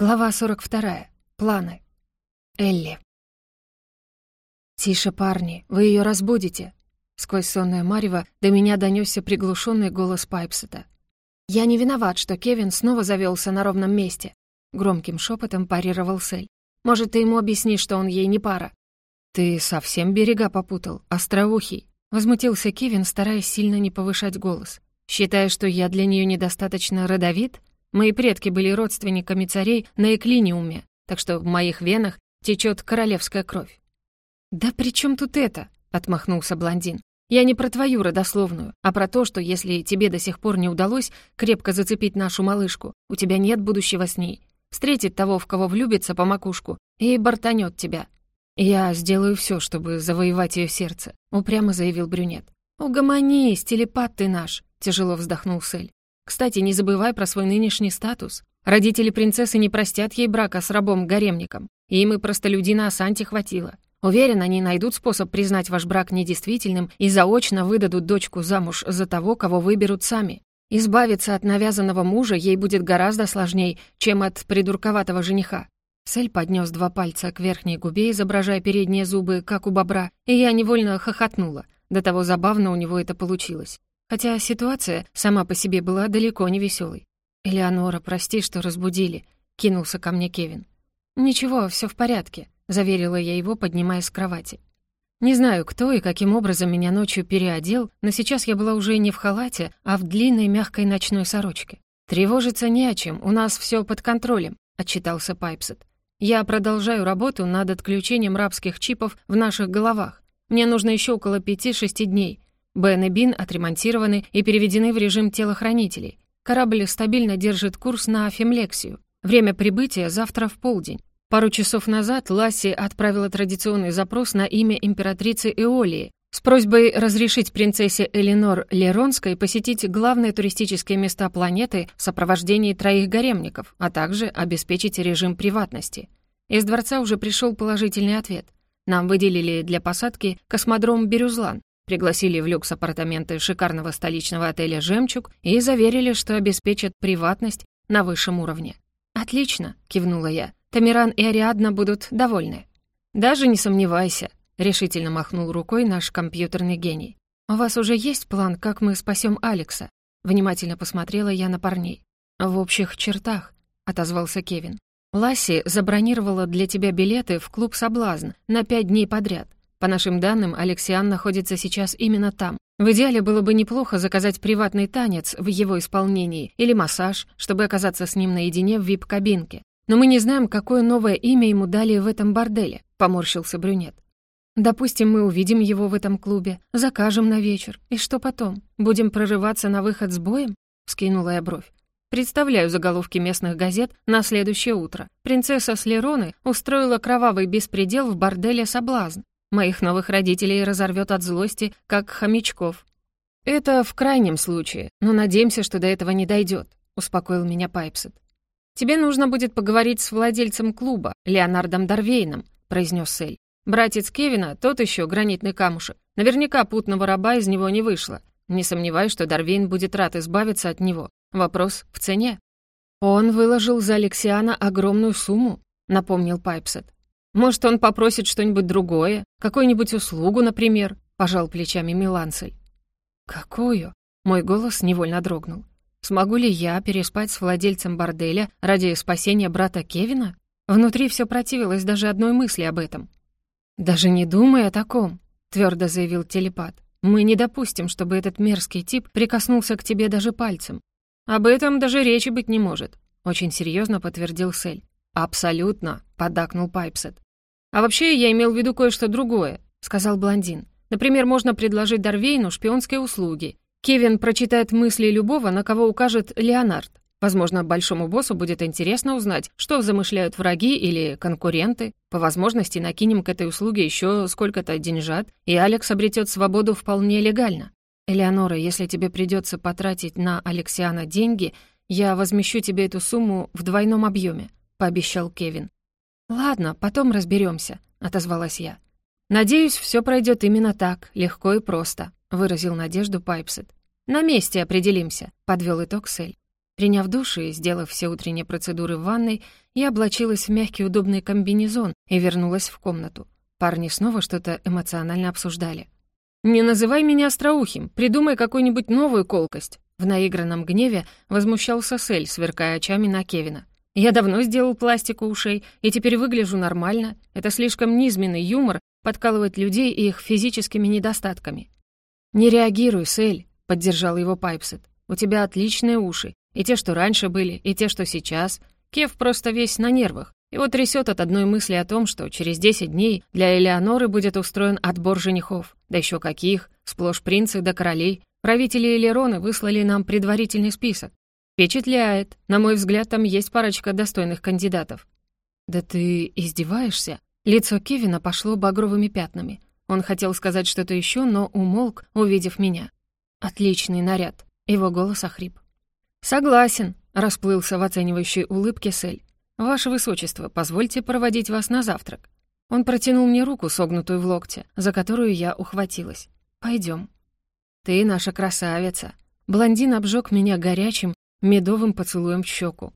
Глава 42. Планы. Элли. «Тише, парни, вы ее разбудите!» Сквозь сонное марево до меня донесся приглушенный голос Пайпсета. «Я не виноват, что Кевин снова завелся на ровном месте», — громким шепотом парировал Сель. «Может, ты ему объяснишь, что он ей не пара?» «Ты совсем берега попутал, остроухий», — возмутился Кевин, стараясь сильно не повышать голос. «Считаешь, что я для нее недостаточно родовит?» Мои предки были родственниками царей на Эклиниуме, так что в моих венах течет королевская кровь». «Да при чем тут это?» — отмахнулся блондин. «Я не про твою родословную, а про то, что если тебе до сих пор не удалось крепко зацепить нашу малышку, у тебя нет будущего с ней. Встретит того, в кого влюбится по макушку, и бортанет тебя». «Я сделаю все, чтобы завоевать ее сердце», — упрямо заявил брюнет. «Угомонись, телепат ты наш», — тяжело вздохнул Сель. Кстати, не забывай про свой нынешний статус. Родители принцессы не простят ей брака с рабом-гаремником. Им и простолюдина Асанти хватило. Уверен, они найдут способ признать ваш брак недействительным и заочно выдадут дочку замуж за того, кого выберут сами. Избавиться от навязанного мужа ей будет гораздо сложнее, чем от придурковатого жениха. Сель поднес два пальца к верхней губе, изображая передние зубы, как у бобра, и я невольно хохотнула. До того забавно у него это получилось. Хотя ситуация сама по себе была далеко не веселой. «Элеонора, прости, что разбудили», — кинулся ко мне Кевин. «Ничего, все в порядке», — заверила я его, поднимаясь с кровати. Не знаю, кто и каким образом меня ночью переодел, но сейчас я была уже не в халате, а в длинной мягкой ночной сорочке. «Тревожиться не о чем, у нас все под контролем», — отчитался Пайпсет. «Я продолжаю работу над отключением рабских чипов в наших головах. Мне нужно еще около пяти-шести дней, Бен и Бин отремонтированы и переведены в режим телохранителей. Корабль стабильно держит курс на Фемлексию. Время прибытия завтра в полдень. Пару часов назад Ласси отправила традиционный запрос на имя императрицы Эолии с просьбой разрешить принцессе Эленор Леронской посетить главные туристические места планеты в сопровождении троих гаремников, а также обеспечить режим приватности. Из дворца уже пришел положительный ответ. Нам выделили для посадки космодром Бирюзлан, пригласили в люкс-апартаменты шикарного столичного отеля «Жемчуг» и заверили, что обеспечат приватность на высшем уровне. «Отлично», — кивнула я. «Тамиран и Ариадна будут довольны». «Даже не сомневайся», — решительно махнул рукой наш компьютерный гений. «У вас уже есть план, как мы спасем Алекса?» Внимательно посмотрела я на парней. «В общих чертах», — отозвался Кевин. «Ласси забронировала для тебя билеты в клуб «Соблазн» на пять дней подряд. По нашим данным, Алексиан находится сейчас именно там. В идеале было бы неплохо заказать приватный танец в его исполнении или массаж, чтобы оказаться с ним наедине в вип-кабинке. Но мы не знаем, какое новое имя ему дали в этом борделе», — поморщился брюнет. «Допустим, мы увидим его в этом клубе, закажем на вечер. И что потом? Будем прорываться на выход с боем?» — скинула я бровь. Представляю заголовки местных газет на следующее утро. Принцесса Слероны устроила кровавый беспредел в борделе «Соблазн». Моих новых родителей разорвет от злости, как хомячков. Это в крайнем случае, но надеемся, что до этого не дойдет, успокоил меня Пайпсет. «Тебе нужно будет поговорить с владельцем клуба, Леонардом Дарвейном», — произнес Сель. «Братец Кевина, тот еще гранитный камушек. Наверняка путного раба из него не вышло. Не сомневаюсь, что Дарвейн будет рад избавиться от него. Вопрос в цене». «Он выложил за Алексиана огромную сумму», — напомнил Пайпсет. Может, он попросит что-нибудь другое, какую-нибудь услугу, например», — пожал плечами Миланцель. «Какую?» — мой голос невольно дрогнул. «Смогу ли я переспать с владельцем борделя ради спасения брата Кевина?» Внутри все противилось даже одной мысли об этом. «Даже не думай о таком», — твердо заявил телепат. «Мы не допустим, чтобы этот мерзкий тип прикоснулся к тебе даже пальцем. Об этом даже речи быть не может», — очень серьезно подтвердил Сель. «Абсолютно», — поддакнул Пайпсет. «А вообще я имел в виду кое-что другое», — сказал блондин. «Например, можно предложить Дарвейну шпионские услуги. Кевин прочитает мысли любого, на кого укажет Леонард. Возможно, большому боссу будет интересно узнать, что замышляют враги или конкуренты. По возможности накинем к этой услуге еще сколько-то деньжат, и Алекс обретет свободу вполне легально. Элеонора, если тебе придется потратить на Алексиана деньги, я возмещу тебе эту сумму в двойном объеме пообещал Кевин. «Ладно, потом разберемся, отозвалась я. «Надеюсь, все пройдет именно так, легко и просто», — выразил надежду Пайпсет. «На месте определимся», — подвел итог Сель. Приняв душ и сделав все утренние процедуры в ванной, я облачилась в мягкий удобный комбинезон и вернулась в комнату. Парни снова что-то эмоционально обсуждали. «Не называй меня остроухим, придумай какую-нибудь новую колкость!» В наигранном гневе возмущался Сель, сверкая очами на Кевина. «Я давно сделал пластику ушей, и теперь выгляжу нормально. Это слишком низменный юмор подкалывать людей и их физическими недостатками». «Не реагируй, Сель», — поддержал его Пайпсет. «У тебя отличные уши, и те, что раньше были, и те, что сейчас. Кев просто весь на нервах. Его трясет от одной мысли о том, что через 10 дней для Элеоноры будет устроен отбор женихов. Да еще каких, сплошь принцы да королей. Правители Элероны выслали нам предварительный список. Впечатляет. На мой взгляд, там есть парочка достойных кандидатов. «Да ты издеваешься?» Лицо Кевина пошло багровыми пятнами. Он хотел сказать что-то еще, но умолк, увидев меня. «Отличный наряд». Его голос охрип. «Согласен», — расплылся в оценивающей улыбке Сель. «Ваше Высочество, позвольте проводить вас на завтрак». Он протянул мне руку, согнутую в локте, за которую я ухватилась. Пойдем. «Ты наша красавица». Блондин обжег меня горячим, медовым поцелуем в щеку.